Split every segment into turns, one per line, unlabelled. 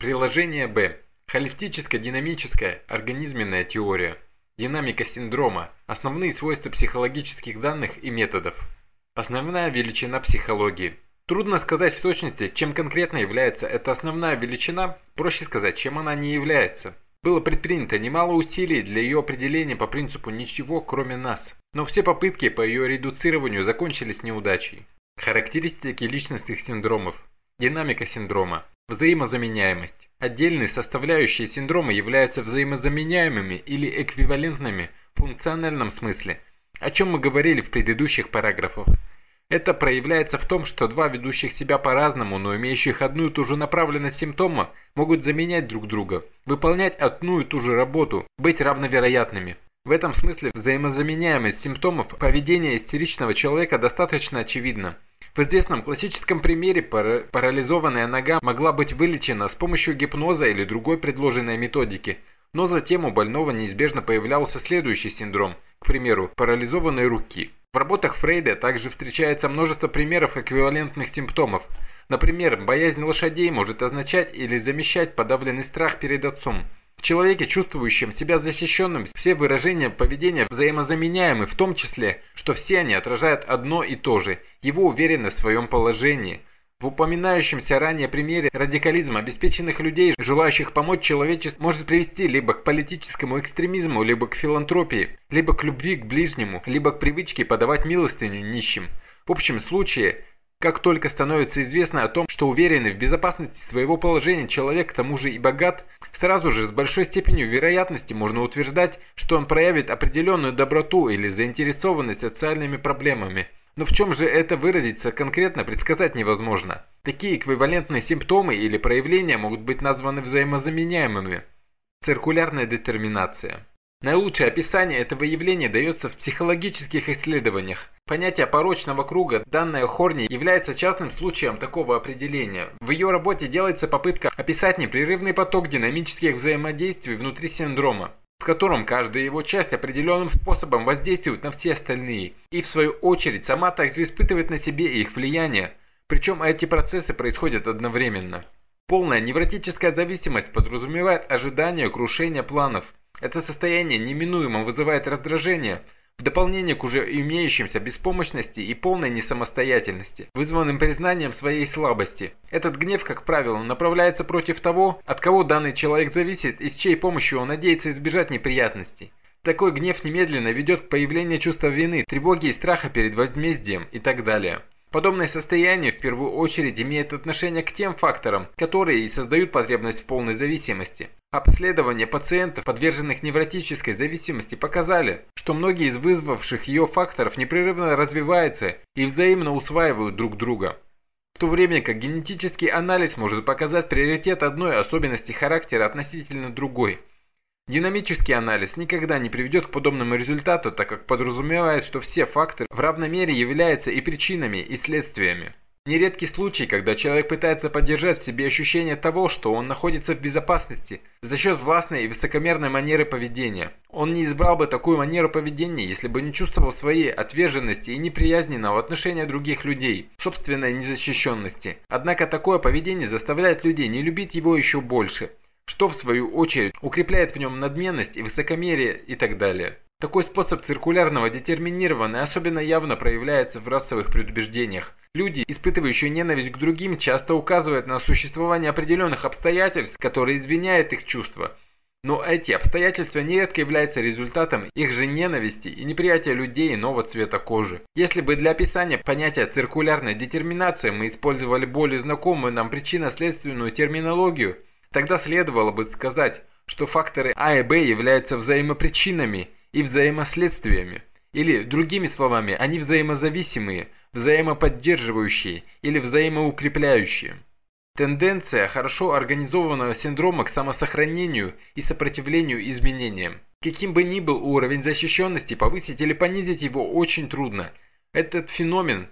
Приложение Б. Холистическая динамическая организменная теория. Динамика синдрома. Основные свойства психологических данных и методов. Основная величина психологии. Трудно сказать в точности, чем конкретно является эта основная величина, проще сказать, чем она не является. Было предпринято немало усилий для ее определения по принципу «ничего, кроме нас». Но все попытки по ее редуцированию закончились неудачей. Характеристики личностных синдромов. Динамика синдрома. Взаимозаменяемость. Отдельные составляющие синдрома являются взаимозаменяемыми или эквивалентными в функциональном смысле, о чем мы говорили в предыдущих параграфах. Это проявляется в том, что два ведущих себя по-разному, но имеющих одну и ту же направленность симптома, могут заменять друг друга, выполнять одну и ту же работу, быть равновероятными. В этом смысле взаимозаменяемость симптомов поведения истеричного человека достаточно очевидна. В известном классическом примере парализованная нога могла быть вылечена с помощью гипноза или другой предложенной методики, но затем у больного неизбежно появлялся следующий синдром, к примеру, парализованной руки – в работах Фрейда также встречается множество примеров эквивалентных симптомов. Например, боязнь лошадей может означать или замещать подавленный страх перед отцом. В человеке, чувствующем себя защищенным, все выражения поведения взаимозаменяемы, в том числе, что все они отражают одно и то же – его уверенность в своем положении – в упоминающемся ранее примере радикализм обеспеченных людей, желающих помочь человечеству, может привести либо к политическому экстремизму, либо к филантропии, либо к любви к ближнему, либо к привычке подавать милостыню нищим. В общем случае, как только становится известно о том, что уверенный в безопасности своего положения человек к тому же и богат, сразу же с большой степенью вероятности можно утверждать, что он проявит определенную доброту или заинтересованность социальными проблемами – но в чем же это выразиться конкретно предсказать невозможно. Такие эквивалентные симптомы или проявления могут быть названы взаимозаменяемыми. Циркулярная детерминация. Наилучшее описание этого явления дается в психологических исследованиях. Понятие порочного круга, данное Хорни, является частным случаем такого определения. В ее работе делается попытка описать непрерывный поток динамических взаимодействий внутри синдрома в котором каждая его часть определенным способом воздействует на все остальные, и в свою очередь сама также испытывает на себе их влияние, причем эти процессы происходят одновременно. Полная невротическая зависимость подразумевает ожидание крушения планов. Это состояние неминуемо вызывает раздражение – в дополнение к уже имеющимся беспомощности и полной несамостоятельности, вызванным признанием своей слабости. Этот гнев, как правило, направляется против того, от кого данный человек зависит и с чьей помощью он надеется избежать неприятностей. Такой гнев немедленно ведет к появлению чувства вины, тревоги и страха перед возмездием и так далее. Подобное состояние в первую очередь имеет отношение к тем факторам, которые и создают потребность в полной зависимости. Обследования пациентов, подверженных невротической зависимости, показали, что многие из вызвавших ее факторов непрерывно развиваются и взаимно усваивают друг друга. В то время как генетический анализ может показать приоритет одной особенности характера относительно другой – Динамический анализ никогда не приведет к подобному результату, так как подразумевает, что все факторы в равной мере являются и причинами, и следствиями. Нередкий случай, когда человек пытается поддержать в себе ощущение того, что он находится в безопасности за счет властной и высокомерной манеры поведения. Он не избрал бы такую манеру поведения, если бы не чувствовал своей отверженности и неприязненного отношения других людей, собственной незащищенности. Однако такое поведение заставляет людей не любить его еще больше – что в свою очередь укрепляет в нем надменность и высокомерие и так далее. Такой способ циркулярного детерминирования особенно явно проявляется в расовых предубеждениях. Люди, испытывающие ненависть к другим, часто указывают на существование определенных обстоятельств, которые извиняют их чувства. Но эти обстоятельства нередко являются результатом их же ненависти и неприятия людей иного цвета кожи. Если бы для описания понятия циркулярной детерминации мы использовали более знакомую нам причинно-следственную терминологию – Тогда следовало бы сказать, что факторы А и Б являются взаимопричинами и взаимоследствиями. Или, другими словами, они взаимозависимые, взаимоподдерживающие или взаимоукрепляющие. Тенденция хорошо организованного синдрома к самосохранению и сопротивлению изменениям. Каким бы ни был уровень защищенности, повысить или понизить его очень трудно. Этот феномен,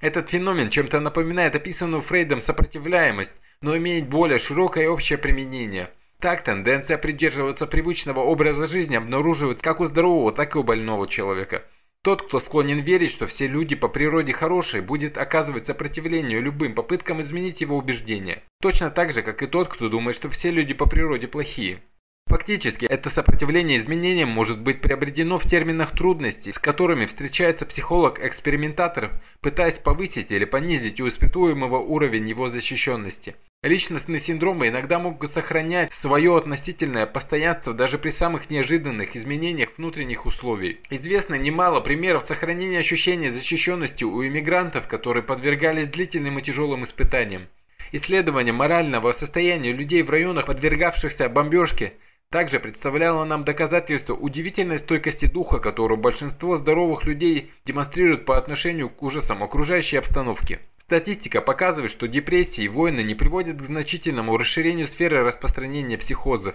этот феномен чем-то напоминает описанную Фрейдом сопротивляемость, но имеет более широкое общее применение. Так тенденция придерживаться привычного образа жизни обнаруживается как у здорового, так и у больного человека. Тот, кто склонен верить, что все люди по природе хорошие, будет оказывать сопротивление любым попыткам изменить его убеждения. Точно так же, как и тот, кто думает, что все люди по природе плохие. Фактически, это сопротивление изменениям может быть приобретено в терминах трудностей, с которыми встречается психолог-экспериментатор, пытаясь повысить или понизить у испытуемого уровень его защищенности. Личностные синдромы иногда могут сохранять свое относительное постоянство даже при самых неожиданных изменениях внутренних условий. Известно немало примеров сохранения ощущения защищенности у иммигрантов, которые подвергались длительным и тяжелым испытаниям. Исследование морального состояния людей в районах, подвергавшихся бомбежке, также представляло нам доказательство удивительной стойкости духа, которую большинство здоровых людей демонстрируют по отношению к ужасам окружающей обстановки. Статистика показывает, что депрессии и войны не приводят к значительному расширению сферы распространения психозов.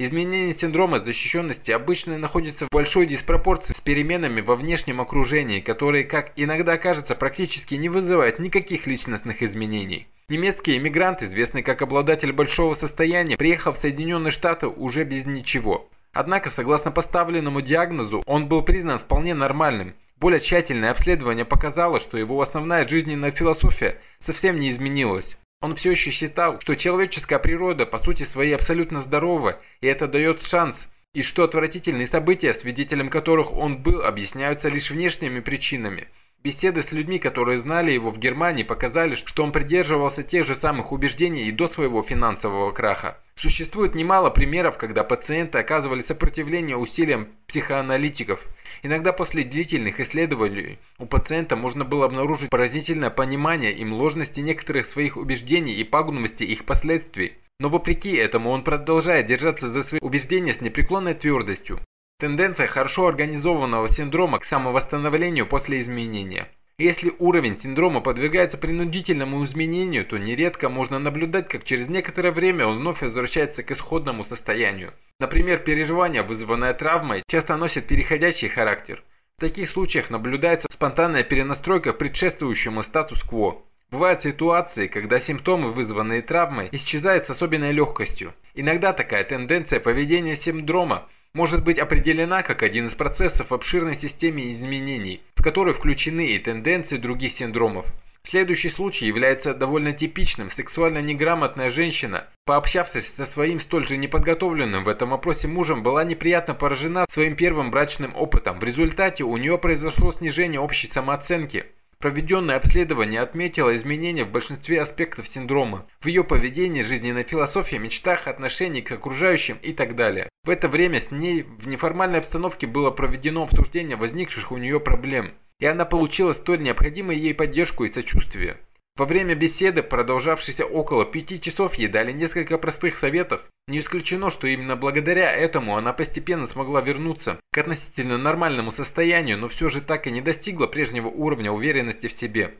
Изменение синдрома защищенности обычно находится в большой диспропорции с переменами во внешнем окружении, которые, как иногда кажется, практически не вызывают никаких личностных изменений. Немецкий иммигрант, известный как обладатель большого состояния, приехал в Соединенные Штаты уже без ничего. Однако, согласно поставленному диагнозу, он был признан вполне нормальным – более тщательное обследование показало, что его основная жизненная философия совсем не изменилась. Он все еще считал, что человеческая природа по сути своей абсолютно здорова, и это дает шанс, и что отвратительные события, свидетелем которых он был, объясняются лишь внешними причинами. Беседы с людьми, которые знали его в Германии, показали, что он придерживался тех же самых убеждений и до своего финансового краха. Существует немало примеров, когда пациенты оказывали сопротивление усилиям психоаналитиков – Иногда после длительных исследований у пациента можно было обнаружить поразительное понимание им ложности некоторых своих убеждений и пагубности их последствий. Но вопреки этому он продолжает держаться за свои убеждения с непреклонной твердостью. Тенденция хорошо организованного синдрома к самовосстановлению после изменения. Если уровень синдрома подвергается принудительному изменению, то нередко можно наблюдать, как через некоторое время он вновь возвращается к исходному состоянию. Например, переживание, вызванное травмой, часто носит переходящий характер. В таких случаях наблюдается спонтанная перенастройка предшествующему статус-кво. Бывают ситуации, когда симптомы, вызванные травмой, исчезают с особенной легкостью. Иногда такая тенденция поведения синдрома может быть определена как один из процессов обширной системе изменений, в которой включены и тенденции других синдромов. Следующий случай является довольно типичным. Сексуально неграмотная женщина, пообщавшись со своим столь же неподготовленным в этом вопросе мужем, была неприятно поражена своим первым брачным опытом. В результате у нее произошло снижение общей самооценки. Проведенное обследование отметило изменения в большинстве аспектов синдрома, в ее поведении, жизненной философии, мечтах, отношении к окружающим и так далее. В это время с ней в неформальной обстановке было проведено обсуждение возникших у нее проблем, и она получила столь необходимую ей поддержку и сочувствие. Во время беседы, продолжавшейся около пяти часов, ей дали несколько простых советов. Не исключено, что именно благодаря этому она постепенно смогла вернуться к относительно нормальному состоянию, но все же так и не достигла прежнего уровня уверенности в себе.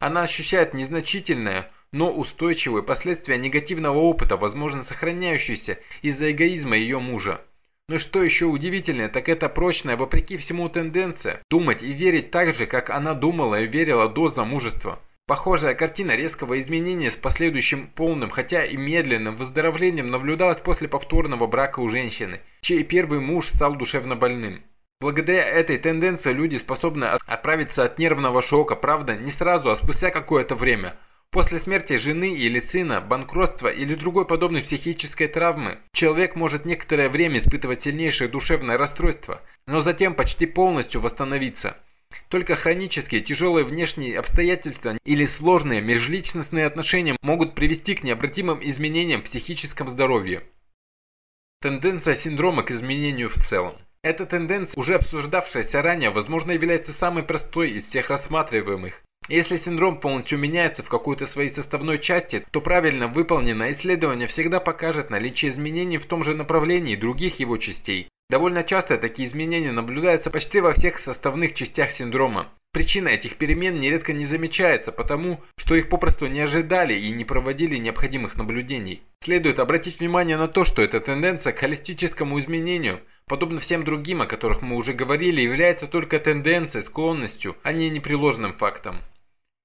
Она ощущает незначительное, но устойчивые последствия негативного опыта, возможно сохраняющиеся из-за эгоизма ее мужа. Но что еще удивительнее, так это прочная, вопреки всему тенденция, думать и верить так же, как она думала и верила до замужества. Похожая картина резкого изменения с последующим полным, хотя и медленным выздоровлением наблюдалась после повторного брака у женщины, чей первый муж стал душевно больным. Благодаря этой тенденции люди способны отправиться от нервного шока, правда, не сразу, а спустя какое-то время. После смерти жены или сына, банкротства или другой подобной психической травмы, человек может некоторое время испытывать сильнейшее душевное расстройство, но затем почти полностью восстановиться – только хронические тяжелые внешние обстоятельства или сложные межличностные отношения могут привести к необратимым изменениям в психическом здоровье. Тенденция синдрома к изменению в целом. Эта тенденция, уже обсуждавшаяся ранее, возможно является самой простой из всех рассматриваемых. Если синдром полностью меняется в какой-то своей составной части, то правильно выполненное исследование всегда покажет наличие изменений в том же направлении других его частей. Довольно часто такие изменения наблюдаются почти во всех составных частях синдрома. Причина этих перемен нередко не замечается, потому что их попросту не ожидали и не проводили необходимых наблюдений. Следует обратить внимание на то, что эта тенденция к холистическому изменению, подобно всем другим, о которых мы уже говорили, является только тенденцией, склонностью, а не непреложным фактом.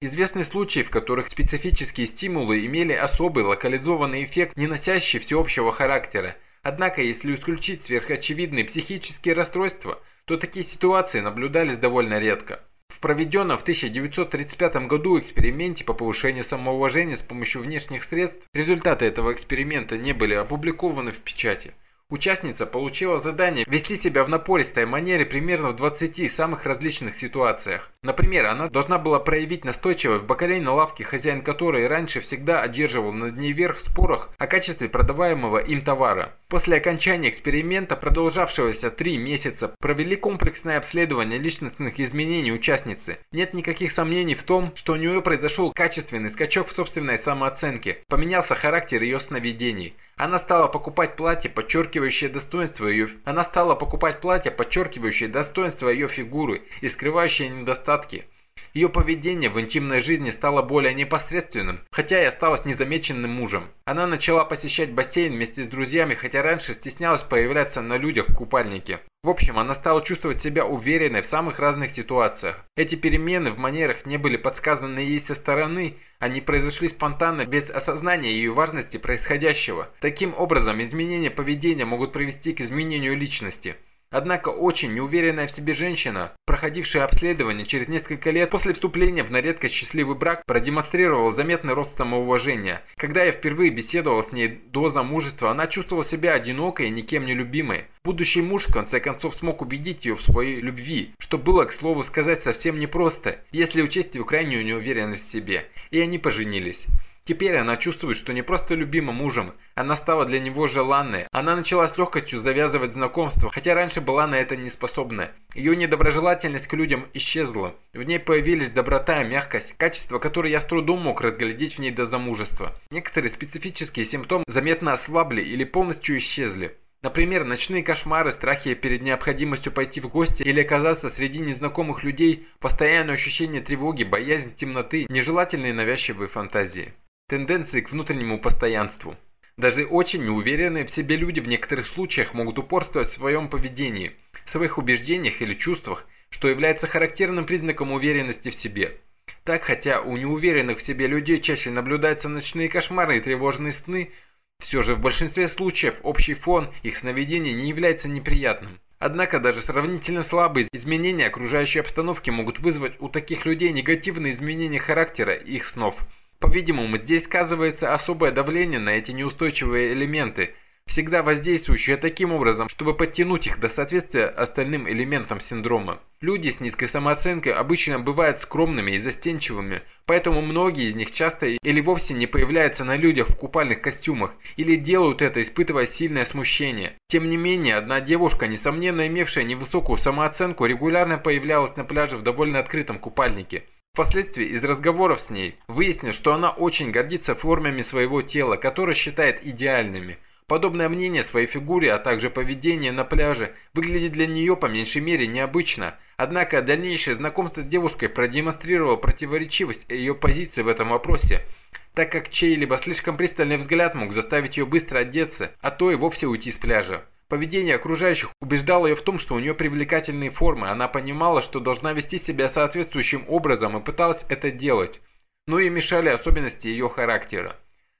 Известны случаи, в которых специфические стимулы имели особый локализованный эффект, не носящий всеобщего характера, Однако, если исключить сверхочевидные психические расстройства, то такие ситуации наблюдались довольно редко. В проведенном в 1935 году эксперименте по повышению самоуважения с помощью внешних средств результаты этого эксперимента не были опубликованы в печати. Участница получила задание вести себя в напористой манере примерно в 20 самых различных ситуациях. Например, она должна была проявить настойчивость в бакалейной лавке, хозяин которой раньше всегда одерживал над ней верх в спорах о качестве продаваемого им товара. После окончания эксперимента, продолжавшегося три месяца, провели комплексное обследование личностных изменений участницы. Нет никаких сомнений в том, что у нее произошел качественный скачок в собственной самооценке, поменялся характер ее сновидений. Она стала покупать платье, подчеркивающее достоинство ее. Она стала покупать платье, подчеркивающее достоинство ее фигуры и скрывающее недостатки. Ее поведение в интимной жизни стало более непосредственным, хотя и осталось незамеченным мужем. Она начала посещать бассейн вместе с друзьями, хотя раньше стеснялась появляться на людях в купальнике. В общем, она стала чувствовать себя уверенной в самых разных ситуациях. Эти перемены в манерах не были подсказаны ей со стороны, они произошли спонтанно, без осознания ее важности происходящего. Таким образом, изменения поведения могут привести к изменению личности. Однако очень неуверенная в себе женщина, проходившая обследование через несколько лет после вступления в на редкость счастливый брак, продемонстрировала заметный рост самоуважения. Когда я впервые беседовал с ней до замужества, она чувствовала себя одинокой и никем не любимой. Будущий муж в конце концов смог убедить ее в своей любви, что было, к слову сказать, совсем непросто, если учесть ее крайнюю неуверенность в себе. И они поженились. Теперь она чувствует, что не просто любима мужем, она стала для него желанной. Она начала с легкостью завязывать знакомства, хотя раньше была на это не способна. Ее недоброжелательность к людям исчезла. В ней появились доброта и мягкость, качества, которые я с трудом мог разглядеть в ней до замужества. Некоторые специфические симптомы заметно ослабли или полностью исчезли. Например, ночные кошмары, страхи перед необходимостью пойти в гости или оказаться среди незнакомых людей, постоянное ощущение тревоги, боязнь темноты, нежелательные навязчивые фантазии тенденции к внутреннему постоянству. Даже очень неуверенные в себе люди в некоторых случаях могут упорствовать в своем поведении, своих убеждениях или чувствах, что является характерным признаком уверенности в себе. Так, хотя у неуверенных в себе людей чаще наблюдаются ночные кошмары и тревожные сны, все же в большинстве случаев общий фон их сновидений не является неприятным. Однако даже сравнительно слабые изменения окружающей обстановки могут вызвать у таких людей негативные изменения характера их снов – по-видимому, здесь сказывается особое давление на эти неустойчивые элементы, всегда воздействующие таким образом, чтобы подтянуть их до соответствия остальным элементам синдрома. Люди с низкой самооценкой обычно бывают скромными и застенчивыми, поэтому многие из них часто или вовсе не появляются на людях в купальных костюмах, или делают это, испытывая сильное смущение. Тем не менее, одна девушка, несомненно имевшая невысокую самооценку, регулярно появлялась на пляже в довольно открытом купальнике. Впоследствии из разговоров с ней выяснилось, что она очень гордится формами своего тела, которые считает идеальными. Подобное мнение своей фигуре, а также поведение на пляже выглядит для нее по меньшей мере необычно. Однако дальнейшее знакомство с девушкой продемонстрировало противоречивость ее позиции в этом вопросе, так как чей-либо слишком пристальный взгляд мог заставить ее быстро одеться, а то и вовсе уйти с пляжа. Поведение окружающих убеждало ее в том, что у нее привлекательные формы, она понимала, что должна вести себя соответствующим образом и пыталась это делать, но ей мешали особенности ее характера.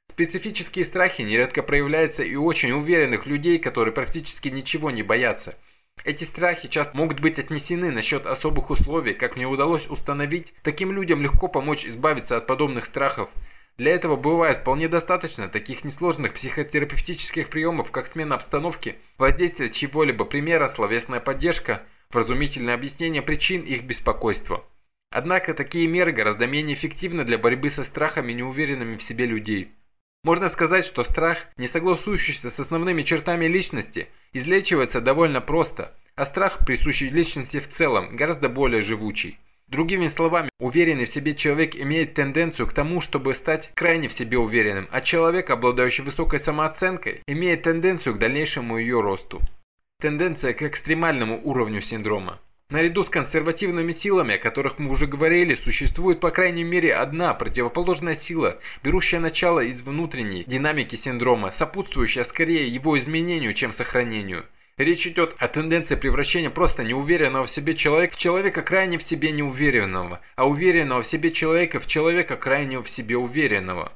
Специфические страхи нередко проявляются и у очень уверенных людей, которые практически ничего не боятся. Эти страхи часто могут быть отнесены насчет особых условий, как мне удалось установить, таким людям легко помочь избавиться от подобных страхов – для этого бывает вполне достаточно таких несложных психотерапевтических приемов, как смена обстановки, воздействие чего-либо примера, словесная поддержка, вразумительное объяснение причин их беспокойства. Однако такие меры гораздо менее эффективны для борьбы со страхами неуверенными в себе людей. Можно сказать, что страх, не согласующийся с основными чертами личности, излечивается довольно просто, а страх, присущий личности в целом, гораздо более живучий. Другими словами, уверенный в себе человек имеет тенденцию к тому, чтобы стать крайне в себе уверенным, а человек, обладающий высокой самооценкой, имеет тенденцию к дальнейшему ее росту. Тенденция к экстремальному уровню синдрома. Наряду с консервативными силами, о которых мы уже говорили, существует по крайней мере одна противоположная сила, берущая начало из внутренней динамики синдрома, сопутствующая скорее его изменению, чем сохранению. Речь идет о тенденции превращения просто неуверенного в себе человека в человека крайне в себе неуверенного, а уверенного в себе человека в человека крайне в себе уверенного.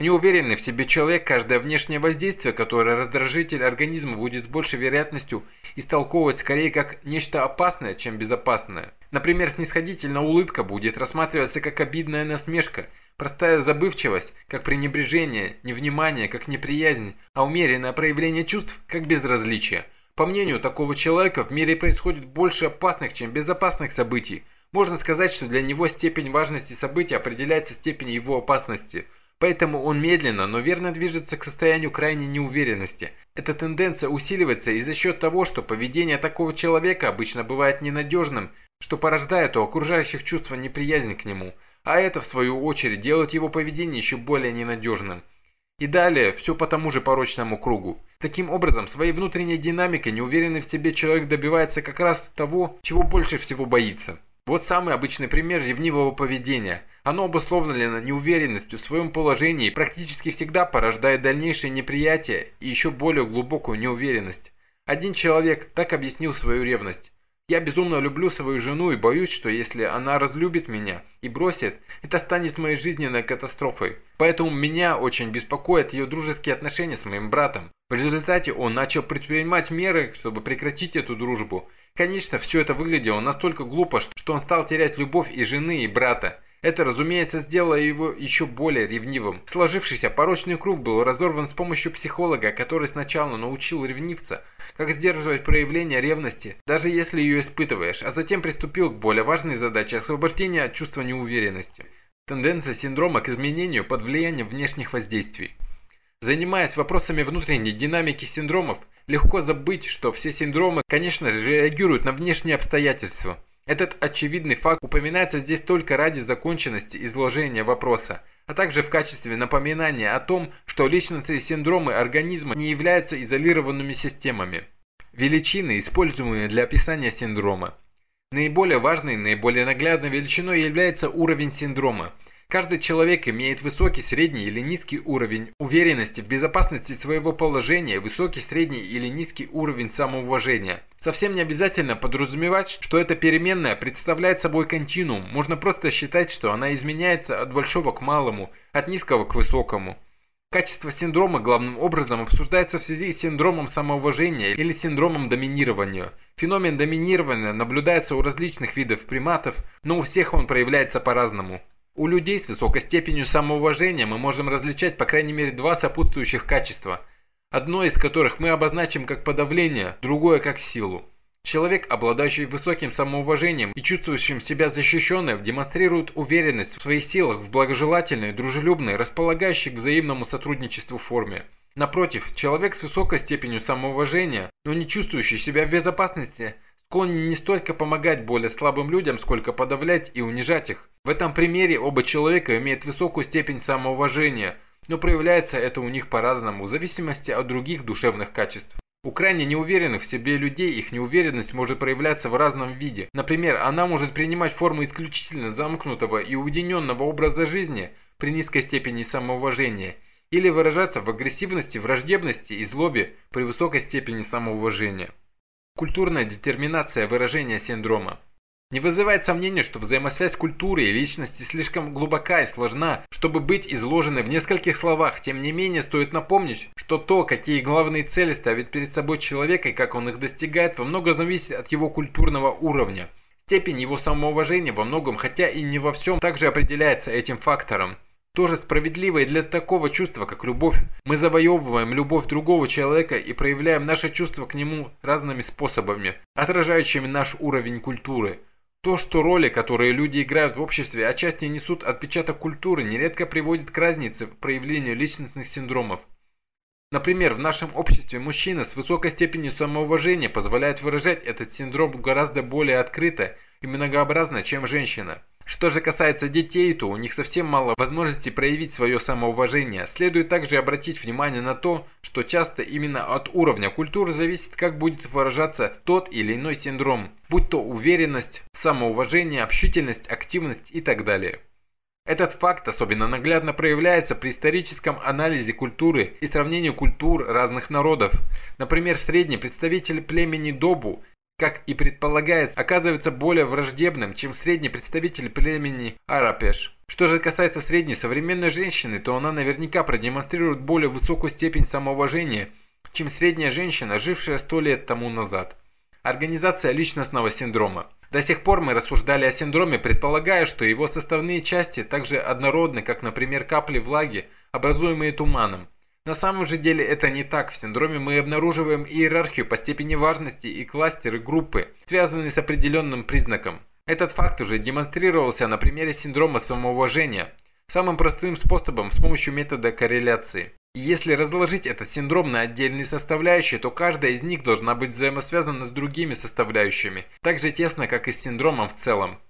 Неуверенный в себе человек каждое внешнее воздействие, которое раздражитель организма будет с большей вероятностью истолковывать скорее как нечто опасное, чем безопасное. Например, снисходительная улыбка будет рассматриваться как обидная насмешка, простая забывчивость, как пренебрежение, невнимание, как неприязнь, а умеренное проявление чувств, как безразличие. По мнению такого человека, в мире происходит больше опасных, чем безопасных событий. Можно сказать, что для него степень важности события определяется степенью его опасности – Поэтому он медленно, но верно движется к состоянию крайней неуверенности. Эта тенденция усиливается и за счет того, что поведение такого человека обычно бывает ненадежным, что порождает у окружающих чувство неприязни к нему, а это, в свою очередь, делает его поведение еще более ненадежным. И далее все по тому же порочному кругу. Таким образом, своей внутренней динамикой неуверенный в себе человек добивается как раз того, чего больше всего боится. Вот самый обычный пример ревнивого поведения – оно обусловлено неуверенностью в своем положении и практически всегда порождает дальнейшее неприятие и еще более глубокую неуверенность. Один человек так объяснил свою ревность. «Я безумно люблю свою жену и боюсь, что если она разлюбит меня и бросит, это станет моей жизненной катастрофой. Поэтому меня очень беспокоят ее дружеские отношения с моим братом. В результате он начал предпринимать меры, чтобы прекратить эту дружбу. Конечно, все это выглядело настолько глупо, что он стал терять любовь и жены, и брата. Это, разумеется, сделало его еще более ревнивым. Сложившийся порочный круг был разорван с помощью психолога, который сначала научил ревнивца, как сдерживать проявление ревности, даже если ее испытываешь, а затем приступил к более важной задаче – освобождения от чувства неуверенности. Тенденция синдрома к изменению под влиянием внешних воздействий. Занимаясь вопросами внутренней динамики синдромов, легко забыть, что все синдромы, конечно же, реагируют на внешние обстоятельства – этот очевидный факт упоминается здесь только ради законченности изложения вопроса, а также в качестве напоминания о том, что личностные синдромы организма не являются изолированными системами. Величины, используемые для описания синдрома. Наиболее важной, наиболее наглядной величиной является уровень синдрома – Каждый человек имеет высокий, средний или низкий уровень уверенности в безопасности своего положения, высокий, средний или низкий уровень самоуважения. Совсем не обязательно подразумевать, что эта переменная представляет собой континуум. Можно просто считать, что она изменяется от большого к малому, от низкого к высокому. Качество синдрома главным образом обсуждается в связи с синдромом самоуважения или синдромом доминирования. Феномен доминирования наблюдается у различных видов приматов, но у всех он проявляется по-разному. У людей с высокой степенью самоуважения мы можем различать по крайней мере два сопутствующих качества, одно из которых мы обозначим как подавление, другое как силу. Человек, обладающий высоким самоуважением и чувствующим себя защищенным, демонстрирует уверенность в своих силах в благожелательной, дружелюбной, располагающей к взаимному сотрудничеству форме. Напротив, человек с высокой степенью самоуважения, но не чувствующий себя в безопасности, склонен не столько помогать более слабым людям, сколько подавлять и унижать их. В этом примере оба человека имеют высокую степень самоуважения, но проявляется это у них по-разному, в зависимости от других душевных качеств. У крайне неуверенных в себе людей их неуверенность может проявляться в разном виде. Например, она может принимать форму исключительно замкнутого и уединенного образа жизни при низкой степени самоуважения или выражаться в агрессивности, враждебности и злобе при высокой степени самоуважения. Культурная детерминация выражения синдрома. Не вызывает сомнения, что взаимосвязь культуры и личности слишком глубока и сложна, чтобы быть изложенной в нескольких словах. Тем не менее, стоит напомнить, что то, какие главные цели ставит перед собой человек и как он их достигает, во многом зависит от его культурного уровня. Степень его самоуважения во многом, хотя и не во всем, также определяется этим фактором. Тоже справедливо и для такого чувства, как любовь. Мы завоевываем любовь другого человека и проявляем наше чувство к нему разными способами, отражающими наш уровень культуры. То, что роли, которые люди играют в обществе, отчасти несут отпечаток культуры, нередко приводит к разнице в проявлении личностных синдромов. Например, в нашем обществе мужчина с высокой степенью самоуважения позволяет выражать этот синдром гораздо более открыто и многообразно, чем женщина. Что же касается детей, то у них совсем мало возможностей проявить свое самоуважение. Следует также обратить внимание на то, что часто именно от уровня культуры зависит, как будет выражаться тот или иной синдром, будь то уверенность, самоуважение, общительность, активность и так далее. Этот факт особенно наглядно проявляется при историческом анализе культуры и сравнении культур разных народов. Например, средний представитель племени Добу – как и предполагается, оказывается более враждебным, чем средний представитель племени Арапеш. Что же касается средней современной женщины, то она наверняка продемонстрирует более высокую степень самоуважения, чем средняя женщина, жившая сто лет тому назад. Организация личностного синдрома. До сих пор мы рассуждали о синдроме, предполагая, что его составные части так же однородны, как, например, капли влаги, образуемые туманом. На самом же деле это не так. В синдроме мы обнаруживаем иерархию по степени важности и кластеры группы, связанные с определенным признаком. Этот факт уже демонстрировался на примере синдрома самоуважения, самым простым способом с помощью метода корреляции. И если разложить этот синдром на отдельные составляющие, то каждая из них должна быть взаимосвязана с другими составляющими, так же тесно, как и с синдромом в целом.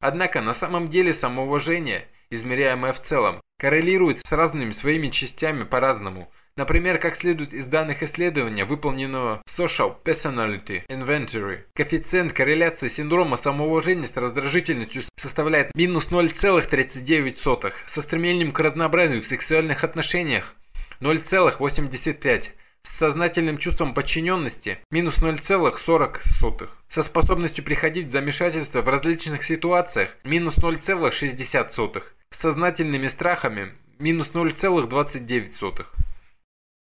Однако на самом деле самоуважение, измеряемое в целом, коррелирует с разными своими частями по-разному. Например, как следует из данных исследования, выполненного Social Personality Inventory, коэффициент корреляции синдрома самоуважения с раздражительностью составляет минус 0,39, со стремлением к разнообразию в сексуальных отношениях 0,85, с сознательным чувством подчиненности минус 0,40, со способностью приходить в замешательство в различных ситуациях минус 0,60, с сознательными страхами минус 0,29.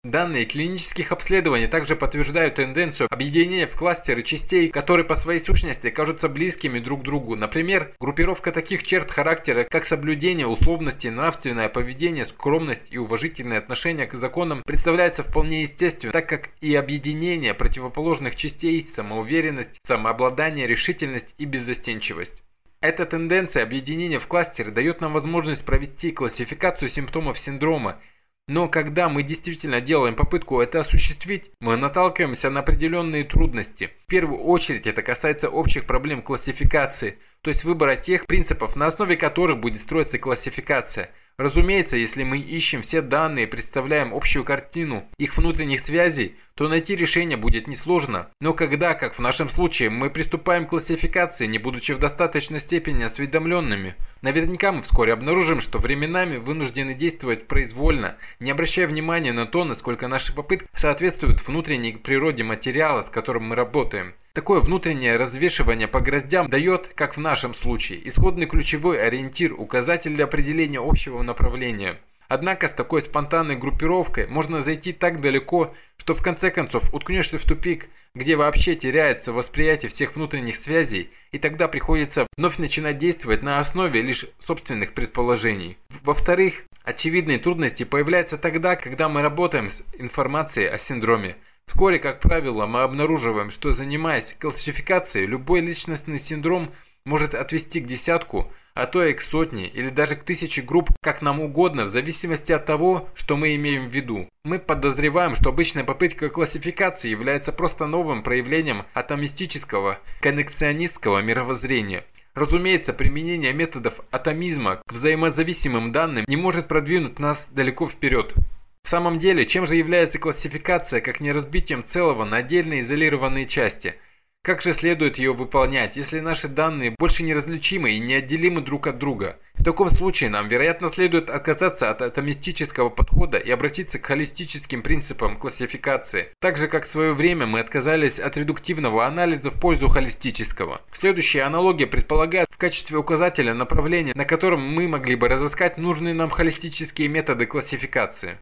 Данные клинических обследований также подтверждают тенденцию объединения в кластеры частей, которые по своей сущности кажутся близкими друг другу. Например, группировка таких черт характера, как соблюдение условностей, нравственное поведение, скромность и уважительное отношение к законам, представляется вполне естественным, так как и объединение противоположных частей, самоуверенность, самообладание, решительность и беззастенчивость. Эта тенденция объединения в кластеры дает нам возможность провести классификацию симптомов синдрома но когда мы действительно делаем попытку это осуществить, мы наталкиваемся на определенные трудности. В первую очередь это касается общих проблем классификации, то есть выбора тех принципов, на основе которых будет строиться классификация – Разумеется, если мы ищем все данные и представляем общую картину их внутренних связей, то найти решение будет несложно. Но когда, как в нашем случае, мы приступаем к классификации, не будучи в достаточной степени осведомленными, наверняка мы вскоре обнаружим, что временами вынуждены действовать произвольно, не обращая внимания на то, насколько наши попытки соответствуют внутренней природе материала, с которым мы работаем. Такое внутреннее развешивание по гроздям дает, как в нашем случае, исходный ключевой ориентир, указатель для определения общего направления. Однако с такой спонтанной группировкой можно зайти так далеко, что в конце концов уткнешься в тупик, где вообще теряется восприятие всех внутренних связей, и тогда приходится вновь начинать действовать на основе лишь собственных предположений. Во-вторых, очевидные трудности появляются тогда, когда мы работаем с информацией о синдроме. Вскоре, как правило, мы обнаруживаем, что занимаясь классификацией, любой личностный синдром может отвести к десятку, а то и к сотне или даже к тысяче групп, как нам угодно, в зависимости от того, что мы имеем в виду. Мы подозреваем, что обычная попытка классификации является просто новым проявлением атомистического, коннекционистского мировоззрения. Разумеется, применение методов атомизма к взаимозависимым данным не может продвинуть нас далеко вперед. В самом деле, чем же является классификация, как не разбитием целого на отдельные изолированные части? Как же следует ее выполнять, если наши данные больше не различимы и неотделимы друг от друга? В таком случае нам, вероятно, следует отказаться от атомистического подхода и обратиться к холистическим принципам классификации, так же как в свое время мы отказались от редуктивного анализа в пользу холистического. Следующая аналогия предполагает в качестве указателя направления, на котором мы могли бы разыскать нужные нам холистические методы классификации.